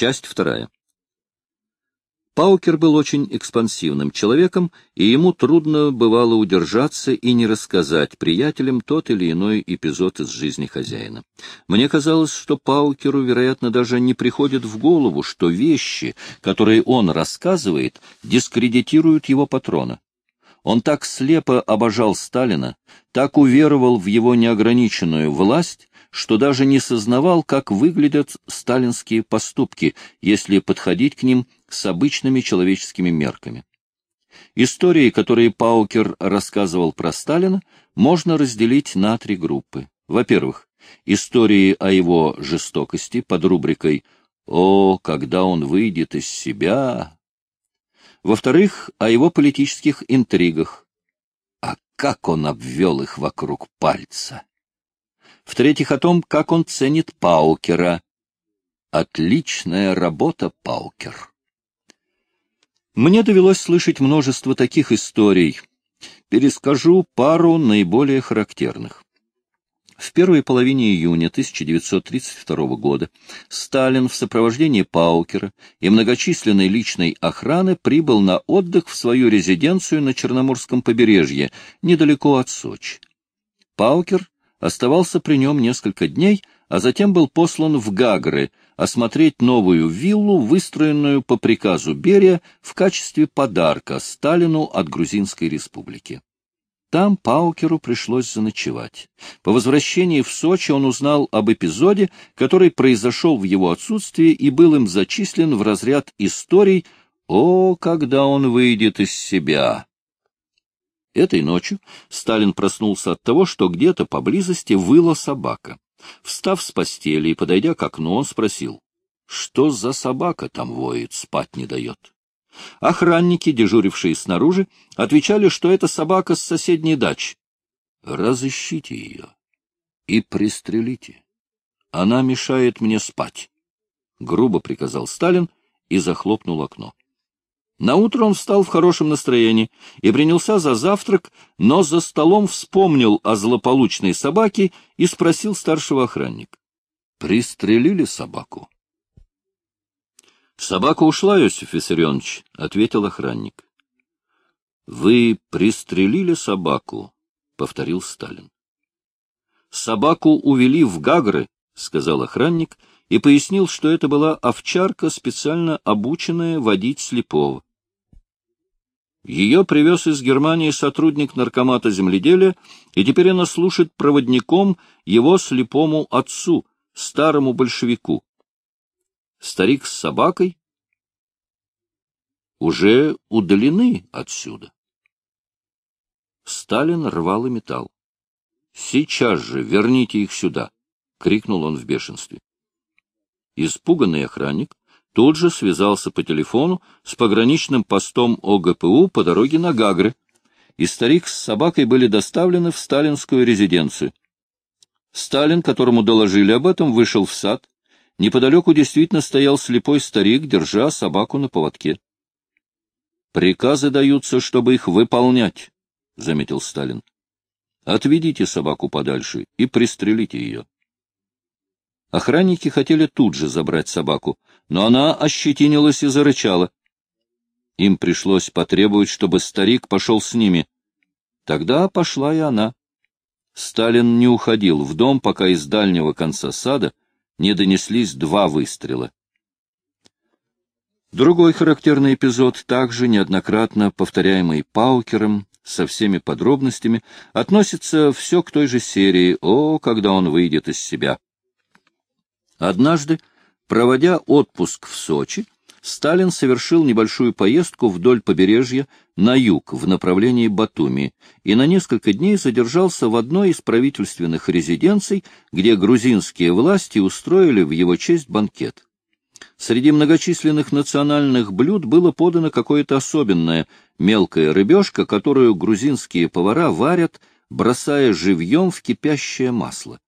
Часть вторая. Паукер был очень экспансивным человеком, и ему трудно бывало удержаться и не рассказать приятелям тот или иной эпизод из жизни хозяина. Мне казалось, что Паукеру, вероятно, даже не приходит в голову, что вещи, которые он рассказывает, дискредитируют его патрона. Он так слепо обожал Сталина, так уверовал в его неограниченную власть, что даже не сознавал, как выглядят сталинские поступки, если подходить к ним с обычными человеческими мерками. Истории, которые Паукер рассказывал про Сталина, можно разделить на три группы. Во-первых, истории о его жестокости под рубрикой «О, когда он выйдет из себя!» Во-вторых, о его политических интригах. А как он обвел их вокруг пальца! В-третьих, о том, как он ценит Паукера. Отличная работа, Паукер. Мне довелось слышать множество таких историй. Перескажу пару наиболее характерных. В первой половине июня 1932 года Сталин в сопровождении Паукера и многочисленной личной охраны прибыл на отдых в свою резиденцию на Черноморском побережье, недалеко от Сочи. Паукер оставался при нем несколько дней, а затем был послан в Гагры осмотреть новую виллу, выстроенную по приказу Берия в качестве подарка Сталину от Грузинской республики. Там Паукеру пришлось заночевать. По возвращении в Сочи он узнал об эпизоде, который произошел в его отсутствии и был им зачислен в разряд историй «О, когда он выйдет из себя!» Этой ночью Сталин проснулся от того, что где-то поблизости выла собака. Встав с постели и подойдя к окну, он спросил, что за собака там воет, спать не дает. Охранники, дежурившие снаружи, отвечали, что это собака с соседней дачи. Разыщите ее и пристрелите. Она мешает мне спать, — грубо приказал Сталин и захлопнул окно. Наутро он встал в хорошем настроении и принялся за завтрак, но за столом вспомнил о злополучной собаке и спросил старшего охранника. — Пристрелили собаку? — Собака ушла, Иосиф Виссарионович, — ответил охранник. — Вы пристрелили собаку, — повторил Сталин. — Собаку увели в Гагры, — сказал охранник, и пояснил, что это была овчарка, специально обученная водить слепого. Ее привез из Германии сотрудник наркомата земледелия, и теперь она служит проводником его слепому отцу, старому большевику. Старик с собакой уже удалены отсюда. Сталин рвал и металл. «Сейчас же верните их сюда!» — крикнул он в бешенстве. Испуганный охранник тут же связался по телефону с пограничным постом ОГПУ по дороге на Гагры, и старик с собакой были доставлены в сталинскую резиденцию. Сталин, которому доложили об этом, вышел в сад. Неподалеку действительно стоял слепой старик, держа собаку на поводке. «Приказы даются, чтобы их выполнять», — заметил Сталин. «Отведите собаку подальше и пристрелите ее». Охранники хотели тут же забрать собаку, но она ощетинилась и зарычала. Им пришлось потребовать, чтобы старик пошел с ними. Тогда пошла и она. Сталин не уходил в дом, пока из дальнего конца сада не донеслись два выстрела. Другой характерный эпизод, также неоднократно повторяемый Паукером, со всеми подробностями, относится все к той же серии «О, когда он выйдет из себя». Однажды, проводя отпуск в Сочи, Сталин совершил небольшую поездку вдоль побережья на юг в направлении Батуми и на несколько дней задержался в одной из правительственных резиденций, где грузинские власти устроили в его честь банкет. Среди многочисленных национальных блюд было подано какое-то особенное мелкая рыбешка, которую грузинские повара варят, бросая живьем в кипящее масло.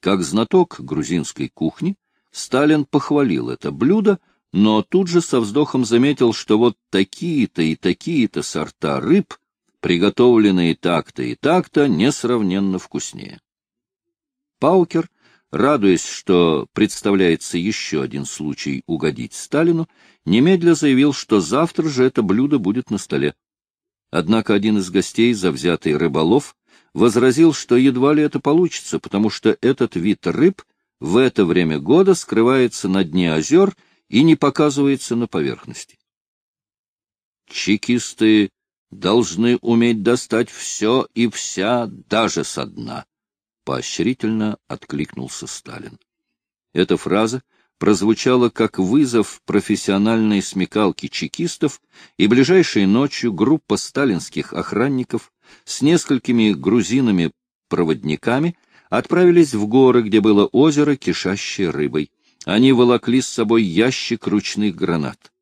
Как знаток грузинской кухни, Сталин похвалил это блюдо, но тут же со вздохом заметил, что вот такие-то и такие-то сорта рыб, приготовленные так-то и так-то, несравненно вкуснее. Паукер радуясь, что представляется еще один случай угодить Сталину, немедля заявил, что завтра же это блюдо будет на столе. Однако один из гостей, завзятый рыболов, возразил, что едва ли это получится, потому что этот вид рыб в это время года скрывается на дне озер и не показывается на поверхности. Чекисты должны уметь достать все и вся даже со дна, — поощрительно откликнулся Сталин. Эта фраза прозвучала как вызов профессиональной смекалки чекистов, и ближайшей ночью группа сталинских охранников с несколькими грузинами-проводниками отправились в горы, где было озеро, кишащее рыбой. Они волокли с собой ящик ручных гранат.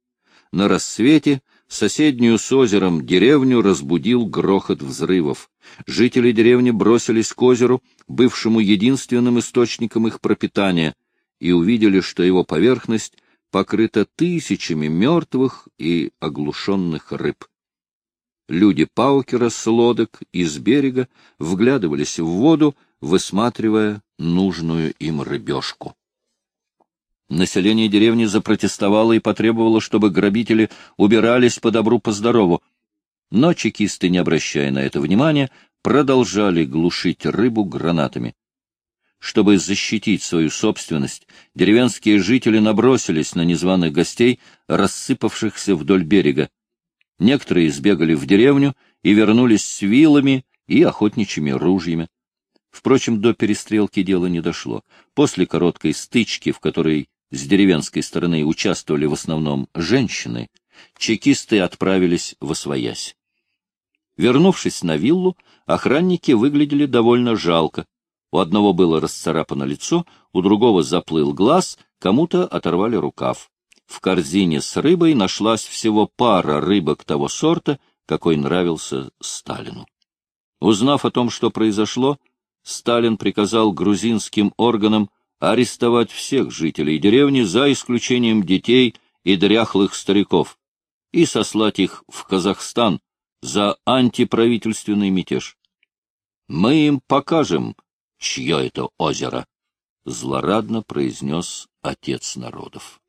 На рассвете соседнюю с озером деревню разбудил грохот взрывов. Жители деревни бросились к озеру, бывшему единственным источником их пропитания, и увидели, что его поверхность покрыта тысячами мертвых и оглушенных рыб. Люди Паукера с лодок из берега вглядывались в воду, высматривая нужную им рыбешку. Население деревни запротестовало и потребовало, чтобы грабители убирались по добру, по здорову. Но чекисты, не обращая на это внимания, продолжали глушить рыбу гранатами. Чтобы защитить свою собственность, деревенские жители набросились на незваных гостей, рассыпавшихся вдоль берега. Некоторые сбегали в деревню и вернулись с вилами и охотничьими ружьями. Впрочем, до перестрелки дело не дошло. После короткой стычки, в которой с деревенской стороны участвовали в основном женщины, чекисты отправились в Освоясь. Вернувшись на виллу, охранники выглядели довольно жалко. У одного было расцарапано лицо, у другого заплыл глаз, кому-то оторвали рукав. В корзине с рыбой нашлась всего пара рыбок того сорта, какой нравился Сталину. Узнав о том, что произошло, Сталин приказал грузинским органам арестовать всех жителей деревни, за исключением детей и дряхлых стариков, и сослать их в Казахстан за антиправительственный мятеж. Мы им покажем, чье это озеро, — злорадно произнес отец народов.